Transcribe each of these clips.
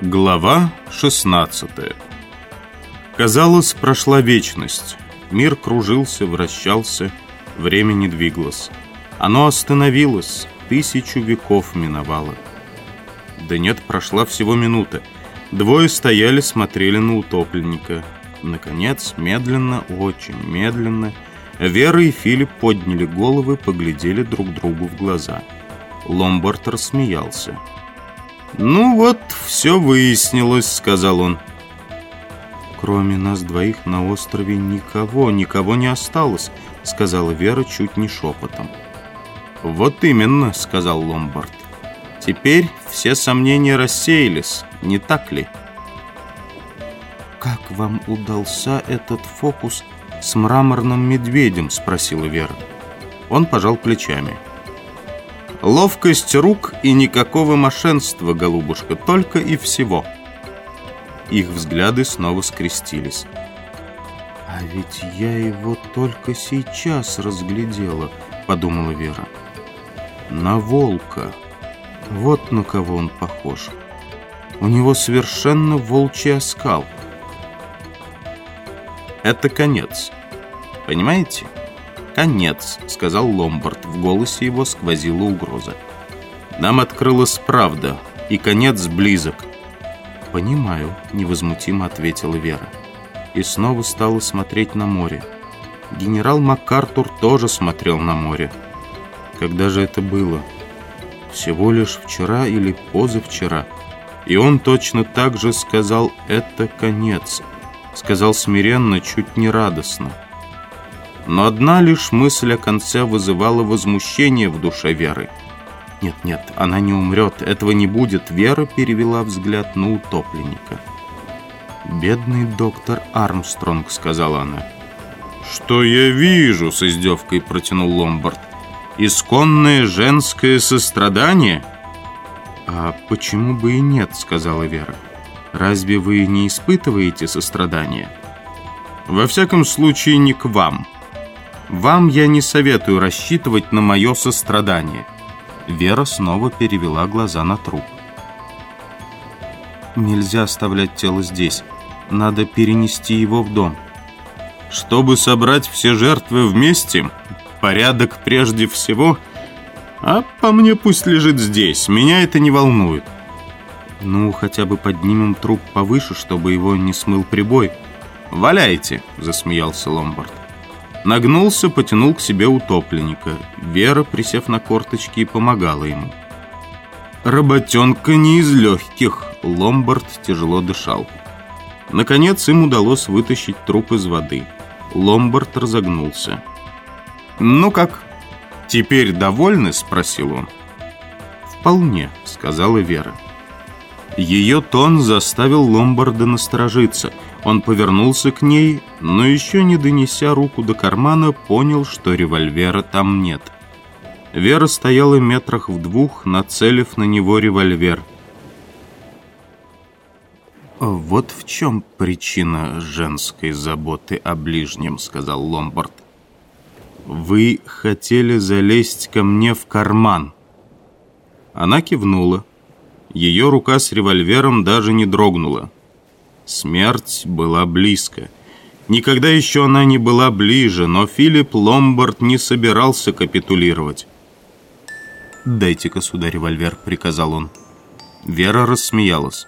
Глава 16 Казалось, прошла вечность. Мир кружился, вращался, время не двигалось. Оно остановилось, тысячу веков миновало. Да нет, прошла всего минута. Двое стояли, смотрели на утопленника. Наконец, медленно, очень медленно, Вера и Филипп подняли головы, поглядели друг другу в глаза. Ломбард рассмеялся. «Ну вот, все выяснилось», — сказал он. «Кроме нас двоих на острове никого, никого не осталось», — сказала Вера чуть не шепотом. «Вот именно», — сказал Ломбард. «Теперь все сомнения рассеялись, не так ли?» «Как вам удался этот фокус с мраморным медведем?» — спросила Вера. Он пожал плечами. Ловкость рук и никакого мошенства, голубушка, только и всего. Их взгляды снова скрестились. «А ведь я его только сейчас разглядела», — подумала Вера. «На волка. Вот на кого он похож. У него совершенно волчий оскал». «Это конец. Понимаете?» «Конец», — сказал Ломбард. В голосе его сквозила угроза. «Нам открылась правда, и конец близок». «Понимаю», — невозмутимо ответила Вера. И снова стала смотреть на море. Генерал МакАртур тоже смотрел на море. Когда же это было? Всего лишь вчера или позавчера. И он точно так же сказал «это конец». Сказал смиренно, чуть не радостно. Но одна лишь мысль о конце вызывала возмущение в душе Веры. «Нет, нет, она не умрет, этого не будет», — Вера перевела взгляд на утопленника. «Бедный доктор Армстронг», — сказала она. «Что я вижу?» — с издевкой протянул Ломбард. «Исконное женское сострадание?» «А почему бы и нет?» — сказала Вера. «Разве вы не испытываете сострадания?» «Во всяком случае, не к вам», вам я не советую рассчитывать на мое сострадание». Вера снова перевела глаза на труп. «Нельзя оставлять тело здесь. Надо перенести его в дом». «Чтобы собрать все жертвы вместе? Порядок прежде всего? А по мне пусть лежит здесь. Меня это не волнует». «Ну, хотя бы поднимем труп повыше, чтобы его не смыл прибой». «Валяйте», — засмеялся Ломбард. Нагнулся, потянул к себе утопленника. Вера, присев на корточки, помогала ему. Работенка не из легких. Ломбард тяжело дышал. Наконец им удалось вытащить труп из воды. Ломбард разогнулся. «Ну как, теперь довольны?» – спросил он. «Вполне», – сказала Вера. Ее тон заставил Ломбарда насторожиться – он повернулся к ней, но еще не донеся руку до кармана, понял, что револьвера там нет. Вера стояла метрах в двух, нацелив на него револьвер. «Вот в чем причина женской заботы о ближнем», — сказал Ломбард. «Вы хотели залезть ко мне в карман». Она кивнула. Ее рука с револьвером даже не дрогнула. Смерть была близко. Никогда еще она не была ближе, но Филипп Ломбард не собирался капитулировать. «Дайте-ка сюда револьвер», — приказал он. Вера рассмеялась.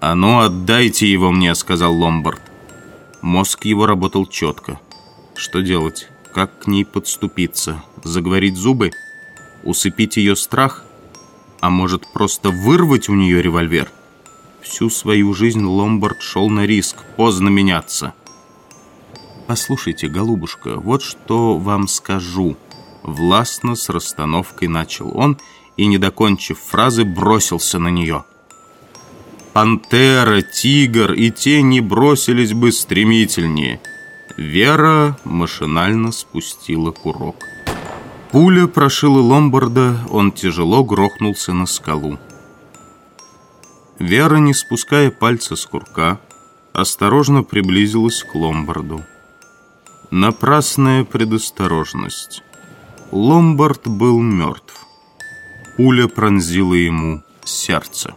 «А ну, отдайте его мне», — сказал Ломбард. Мозг его работал четко. Что делать? Как к ней подступиться? Заговорить зубы? Усыпить ее страх? А может, просто вырвать у нее револьвер? Всю свою жизнь Ломбард шел на риск, поздно меняться. «Послушайте, голубушка, вот что вам скажу». Властно с расстановкой начал он и, не докончив фразы, бросился на нее. Пантера, тигр и те не бросились бы стремительнее. Вера машинально спустила курок. Пуля прошила Ломбарда, он тяжело грохнулся на скалу. Вера, не спуская пальца с курка, осторожно приблизилась к Ломбарду. Напрасная предосторожность. Ломбард был мертв. Пуля пронзила ему сердце.